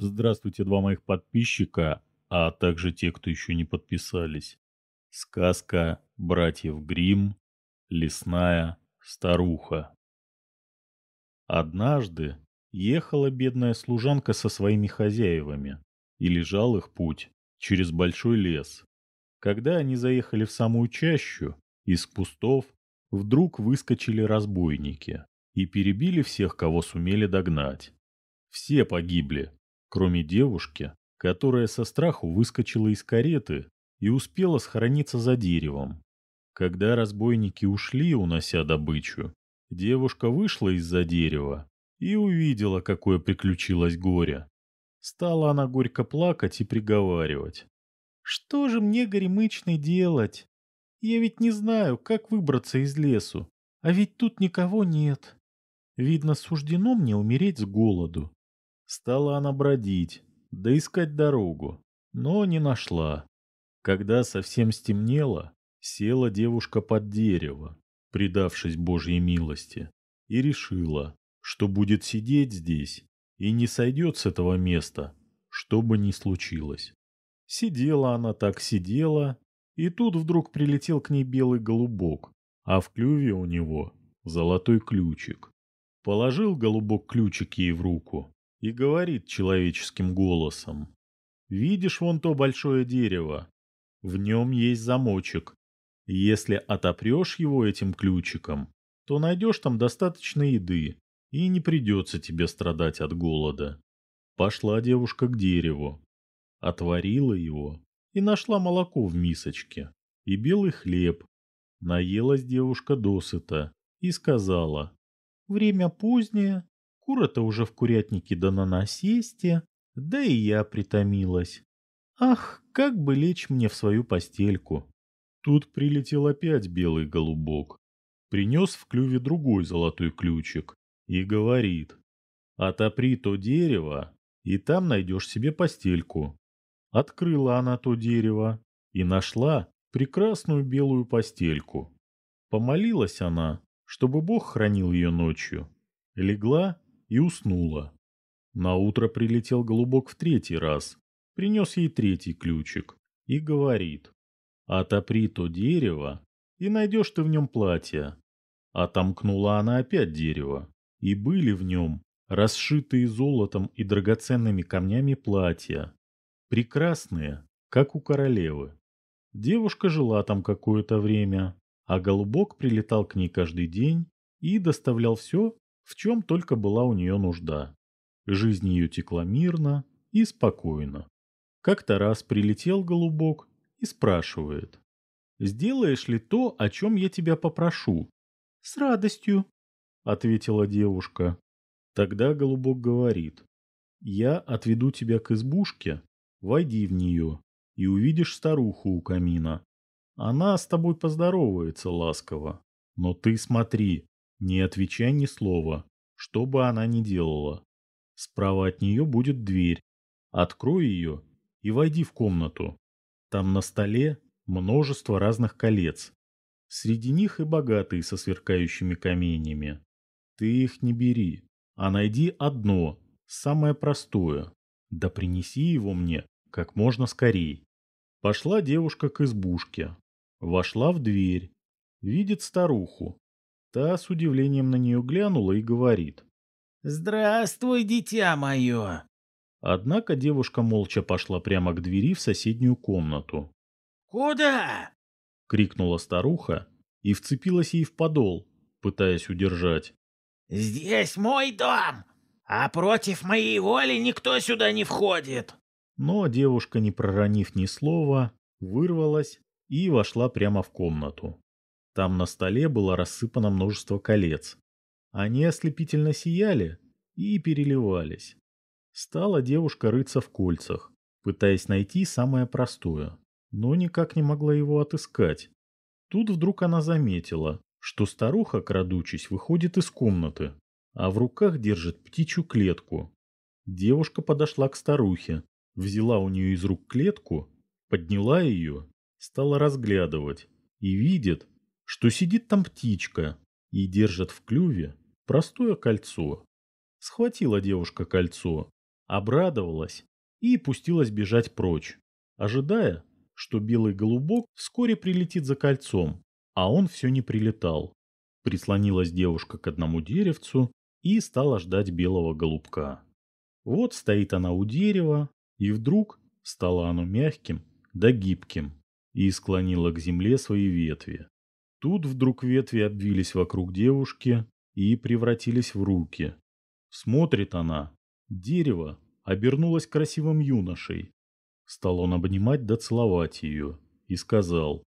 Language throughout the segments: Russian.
Здравствуйте, два моих подписчика, а также те, кто еще не подписались. Сказка братьев Гримм «Лесная старуха». Однажды ехала бедная служанка со своими хозяевами, и лежал их путь через большой лес. Когда они заехали в самую чащу, из кустов вдруг выскочили разбойники и перебили всех, кого сумели догнать. Все погибли, кроме девушки, которая со страху выскочила из кареты и успела схорониться за деревом. Когда разбойники ушли, унося добычу, девушка вышла из-за дерева и увидела, какое приключилось горе. Стала она горько плакать и приговаривать. «Что же мне, горемычный, делать? Я ведь не знаю, как выбраться из лесу, а ведь тут никого нет. Видно, суждено мне умереть с голоду». Стала она бродить, да искать дорогу, но не нашла. Когда совсем стемнело, села девушка под дерево, предавшись Божьей милости, и решила, что будет сидеть здесь и не сойдет с этого места, что бы ни случилось. Сидела она так, сидела, и тут вдруг прилетел к ней белый голубок, а в клюве у него золотой ключик. Положил голубок ключик ей в руку и говорит человеческим голосом. «Видишь вон то большое дерево? В нем есть замочек. Если отопрешь его этим ключиком, то найдешь там достаточно еды, и не придется тебе страдать от голода». Пошла девушка к дереву, отворила его и нашла молоко в мисочке и белый хлеб. Наелась девушка досыта и сказала, «Время позднее, Кура-то уже в курятнике да на насесте, да и я притомилась. Ах, как бы лечь мне в свою постельку. Тут прилетел опять белый голубок. Принес в клюве другой золотой ключик и говорит, отопри то дерево, и там найдешь себе постельку. Открыла она то дерево и нашла прекрасную белую постельку. Помолилась она, чтобы Бог хранил ее ночью. Легла и уснула. На утро прилетел голубок в третий раз, принес ей третий ключик и говорит, «Отопри то дерево, и найдешь ты в нем платье». Отомкнула она опять дерево, и были в нем расшитые золотом и драгоценными камнями платья, прекрасные, как у королевы. Девушка жила там какое-то время, а голубок прилетал к ней каждый день и доставлял все, в чем только была у нее нужда. Жизнь ее текла мирно и спокойно. Как-то раз прилетел голубок и спрашивает. «Сделаешь ли то, о чем я тебя попрошу?» «С радостью», — ответила девушка. Тогда голубок говорит. «Я отведу тебя к избушке, войди в нее и увидишь старуху у камина. Она с тобой поздоровается ласково, но ты смотри, не отвечай ни слова, что бы она ни делала. Справа от нее будет дверь. Открой ее и войди в комнату. Там на столе множество разных колец. Среди них и богатые со сверкающими каменьями. Ты их не бери, а найди одно, самое простое. Да принеси его мне как можно скорей. Пошла девушка к избушке. Вошла в дверь. Видит старуху. Та с удивлением на нее глянула и говорит. «Здравствуй, дитя мое!» Однако девушка молча пошла прямо к двери в соседнюю комнату. «Куда?» — крикнула старуха и вцепилась ей в подол, пытаясь удержать. «Здесь мой дом, а против моей воли никто сюда не входит!» Но девушка, не проронив ни слова, вырвалась и вошла прямо в комнату. Там на столе было рассыпано множество колец. Они ослепительно сияли и переливались. Стала девушка рыться в кольцах, пытаясь найти самое простое, но никак не могла его отыскать. Тут вдруг она заметила, что старуха, крадучись, выходит из комнаты, а в руках держит птичью клетку. Девушка подошла к старухе, взяла у нее из рук клетку, подняла ее, стала разглядывать и видит, что сидит там птичка и держит в клюве простое кольцо. Схватила девушка кольцо, обрадовалась и пустилась бежать прочь, ожидая, что белый голубок вскоре прилетит за кольцом, а он все не прилетал. Прислонилась девушка к одному деревцу и стала ждать белого голубка. Вот стоит она у дерева, и вдруг стало оно мягким да гибким и склонило к земле свои ветви. Тут вдруг ветви обвились вокруг девушки и превратились в руки. Смотрит она. Дерево обернулось красивым юношей. Стал он обнимать да целовать ее и сказал,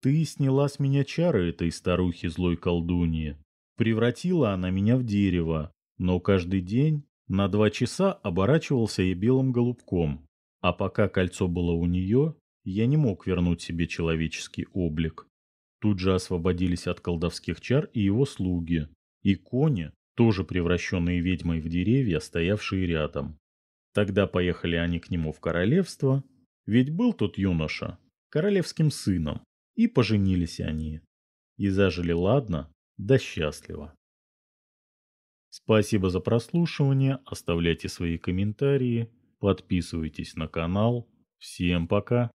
«Ты сняла с меня чары этой старухи злой колдуньи. Превратила она меня в дерево, но каждый день на два часа оборачивался я белым голубком, а пока кольцо было у нее, я не мог вернуть себе человеческий облик. Тут же освободились от колдовских чар и его слуги, и кони, тоже превращенные ведьмой в деревья, стоявшие рядом. Тогда поехали они к нему в королевство, ведь был тот юноша королевским сыном, и поженились они. И зажили ладно, да счастливо. Спасибо за прослушивание, оставляйте свои комментарии, подписывайтесь на канал. Всем пока!